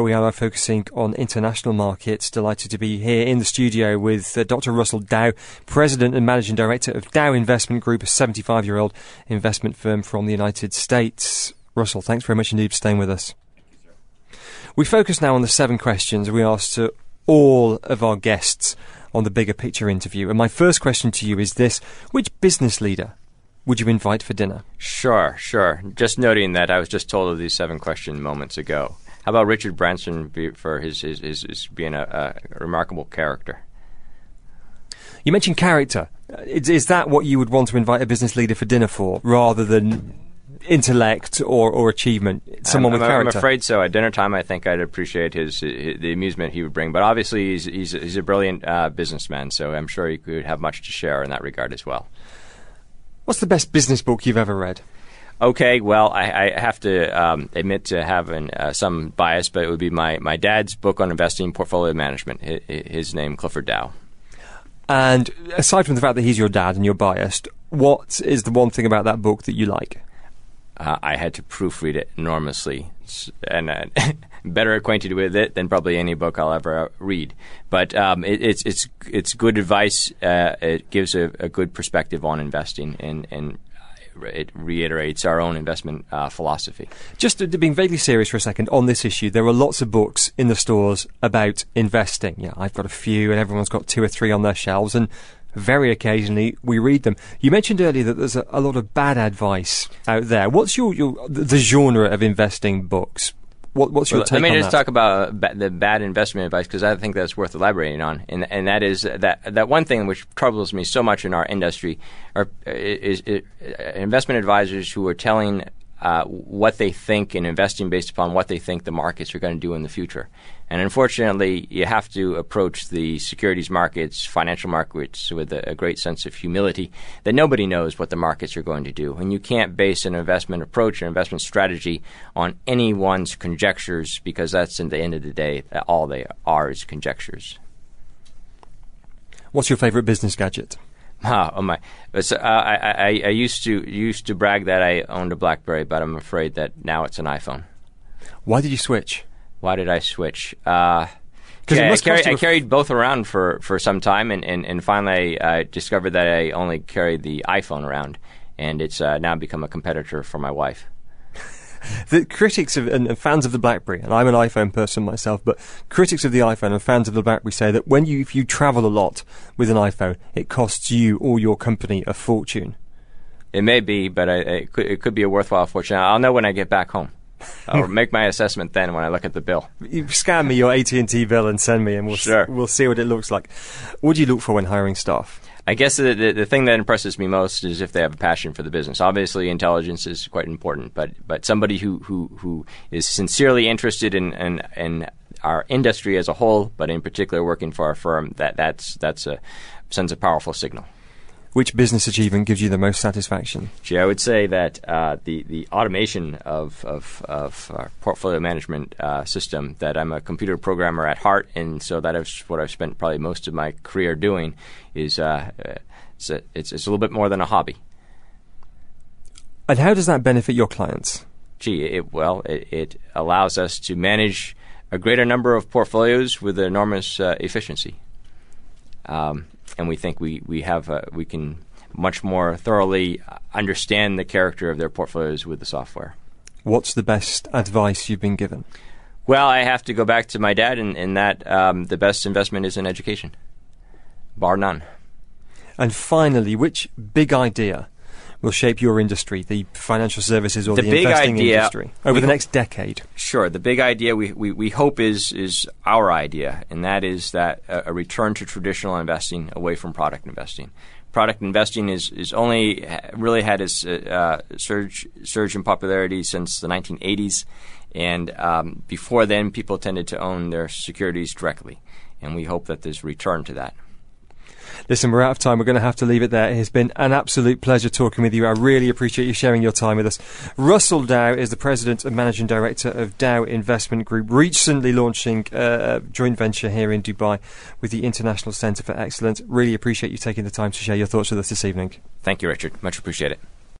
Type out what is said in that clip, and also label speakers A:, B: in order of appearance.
A: but we are focusing on international markets. Delighted to be here in the studio with uh, Dr. Russell Dow, President and Managing Director of Dow Investment Group, a 75 year old investment firm from the United States. Russell, thanks very much indeed for staying with us. We focus now on the seven questions we asked to all of our guests on the bigger picture interview. And my first question to you is this Which business leader would you invite for dinner?
B: Sure, sure. Just noting that I was just told of these seven questions moments ago. How about Richard Branson for his, his, his, his being a, a, remarkable character?
A: You mentioned character. Is, is that what you would want to invite a business leader for dinner for, rather than intellect or, or achievement? Someone
B: I'm,
A: with character.
B: I'm afraid so. At dinner time, I think I'd appreciate his, his the amusement he would bring. But obviously, he's he's, he's a brilliant uh, businessman, so I'm sure he could have much to share in that regard as well.
A: What's the best business book you've ever read?
B: Okay, well, I, I have to um, admit to having uh, some bias, but it would be my, my dad's book on investing portfolio management. His, his name, Clifford Dow.
A: And aside from the fact that he's your dad and you're biased, what is the one thing about that book that you like?
B: Uh, I had to proofread it enormously, and uh, better acquainted with it than probably any book I'll ever read. But um, it, it's it's it's good advice. Uh, it gives a, a, good perspective on investing, and and it reiterates our own investment uh, philosophy.
A: Just being vaguely serious for a second on this issue, there are lots of books in the stores about investing. Yeah, I've got a few, and everyone's got two or three on their shelves, and very occasionally we read them. You mentioned earlier that there's a, a lot of bad advice out there. What's your, your the genre of investing books? What, what's your
B: well,
A: take
B: Let me just
A: that?
B: talk about ba- the bad investment advice because I think that's worth elaborating on, and and that is that that one thing which troubles me so much in our industry are is, is, is investment advisors who are telling uh, what they think in investing based upon what they think the markets are going to do in the future. And unfortunately, you have to approach the securities markets, financial markets, with a, a, great sense of humility that nobody knows what the markets are going to do. And you can't base an investment approach an investment strategy on anyone's conjectures because that's, in the end of the day, all they are is conjectures.
A: What's your favorite business gadget?
B: Oh, oh my! So, uh, I, I, I used to used to brag that I owned a BlackBerry, but I'm afraid that now it's an iPhone.
A: Why did you switch?
B: Why did I switch? Uh, I, carry, I, carried both around for, for some time, and, and, and finally I discovered that I only carried the iPhone around, and it's uh, now become a competitor for my wife.
A: The critics of, and, and, fans of the BlackBerry, and I'm an iPhone person myself, but critics of the iPhone and fans of the BlackBerry say that when you if you travel a lot with an iPhone, it costs you or your company a fortune.
B: It may be, but I, it, could, it could be a worthwhile fortune. I'll know when I get back home. I'll make my assessment then when I look at the bill.
A: You scan me your AT and T bill and send me, and we'll
B: sure.
A: s- we'll see what it looks like. What do you look for when hiring staff?
B: I guess the, the, the thing that impresses me most is if they have a passion for the business. Obviously, intelligence is quite important, but but somebody who who, who is sincerely interested in, in in our industry as a whole, but in particular working for our firm, that that's that's a sends a powerful signal.
A: Which business achievement gives you the most satisfaction?
B: Gee, I would say that uh, the the automation of of, of our portfolio management uh, system. That I'm a computer programmer at heart, and so that is what I've spent probably most of my career doing. Is uh, it's, a, it's it's a little bit more than a hobby.
A: And how does that benefit your clients?
B: Gee, it, well, it, it allows us to manage a greater number of portfolios with enormous uh, efficiency. Um, and we think we we have uh, we can much more thoroughly understand the character of their portfolios with the software.
A: What's the best advice you've been given?
B: Well, I have to go back to my dad, in, in that um, the best investment is in education, bar none.
A: And finally, which big idea will shape your industry, the financial services or
B: the,
A: the
B: big
A: investing
B: idea,
A: industry, over the next decade?
B: Sure. The big idea we, we, we hope is is our idea, and that is that a, a return to traditional investing away from product investing. Product investing is, is only really had its uh, surge surge in popularity since the 1980s, and um, before then, people tended to own their securities directly, and we hope that there's return to that.
A: Listen, we're out of time. We're going to have to leave it there. It has been an absolute pleasure talking with you. I really appreciate you sharing your time with us. Russell Dow is the President and Managing Director of Dow Investment Group, recently launching a joint venture here in Dubai with the International Centre for Excellence. Really appreciate you taking the time to share your thoughts with us this evening.
B: Thank you, Richard. Much appreciate it.